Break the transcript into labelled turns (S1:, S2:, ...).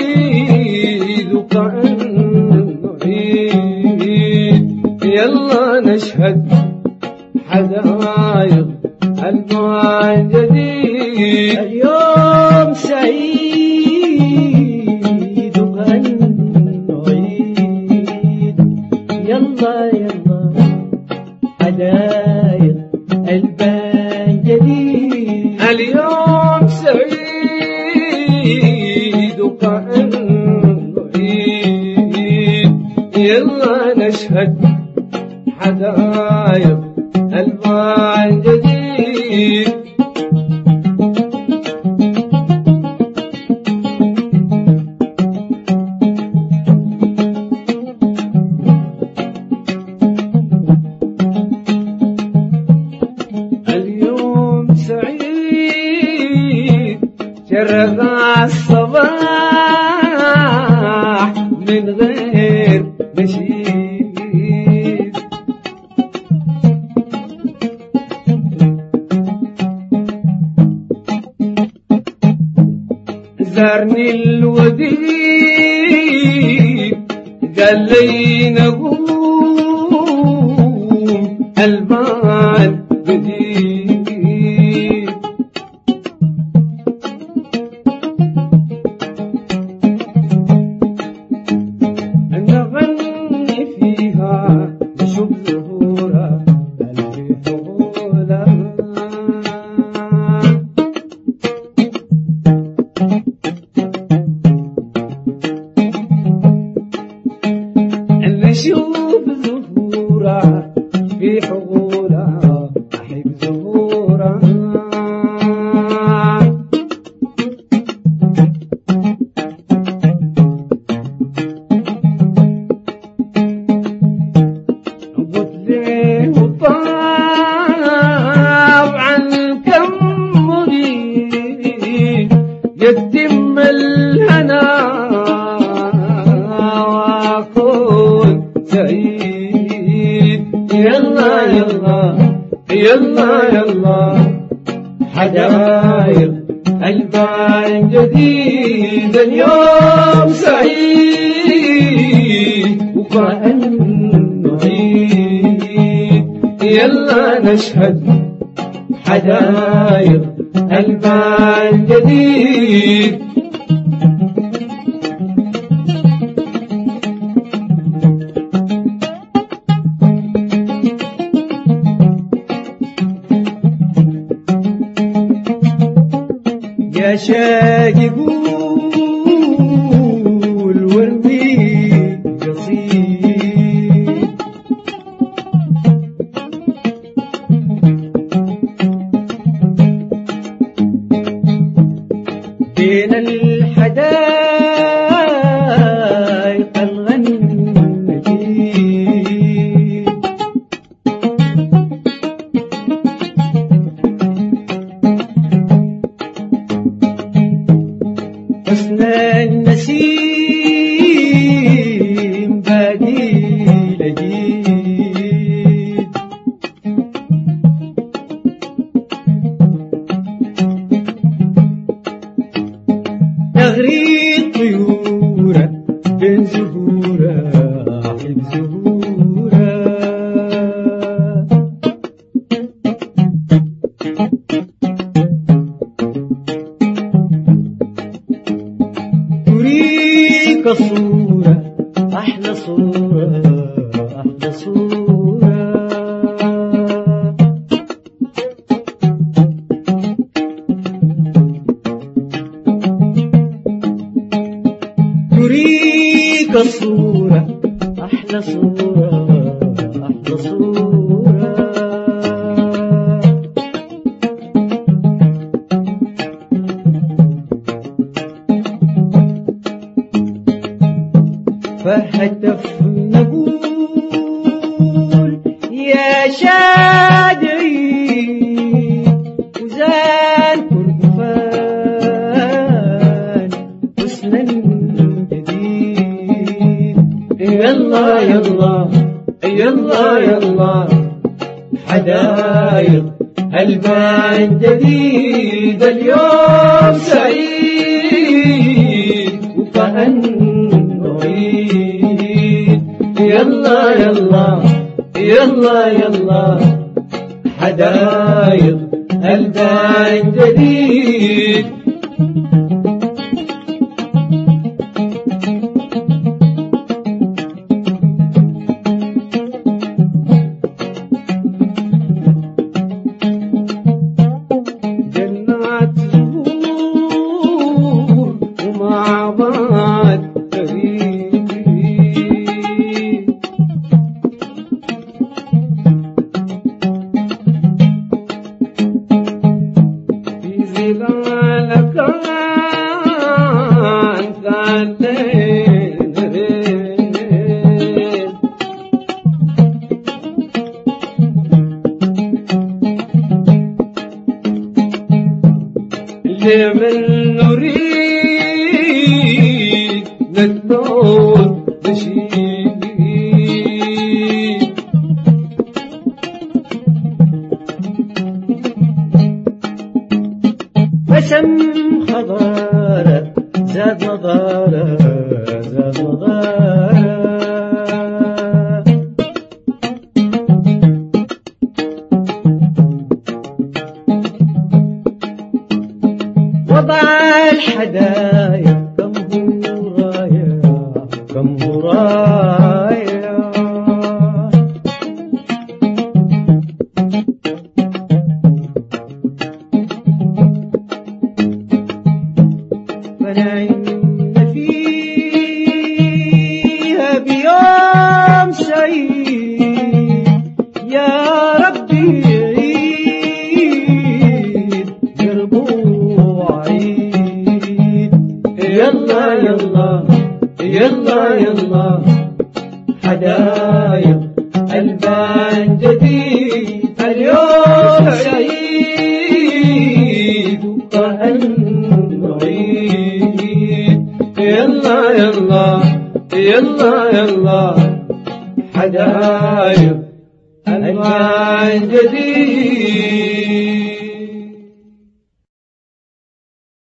S1: سعيد وكأنه عيد يلا نشهد حدايق ألوان جديد.
S2: اليوم سعيد وكأنه عيد يلا يلا حدايق البان جديد
S1: اليوم يلا نشهد حدايق ألوان جديد. اليوم سعيد شرق الصباح. زارني الوديع قال لي حدايق البان جديد اليوم سعيد وكأنه عيد يلا نشهد حدايق ألبان جديد
S2: يا شاقي قول وردي قصيد بين الحدايق حسن النسيم. تريك صورة أحلى صورة أحلى صورة. الصورة أحلى صورة. فهتف نقول يا شادي وزان كردفان حسنا جديد. يلا يلا يلا يلا حدايق البان جديد اليوم.
S1: يلا يلا حدايق البان جديد. نريد نشيد.
S2: فشم خضارة زاد نضارة الحدايا كم هو كم هو فنعم
S1: يلا يلا يلا يلا. البان جديد اليوم سعيد وكأنه عيد يلا يلا يلا حدايق البان جديد.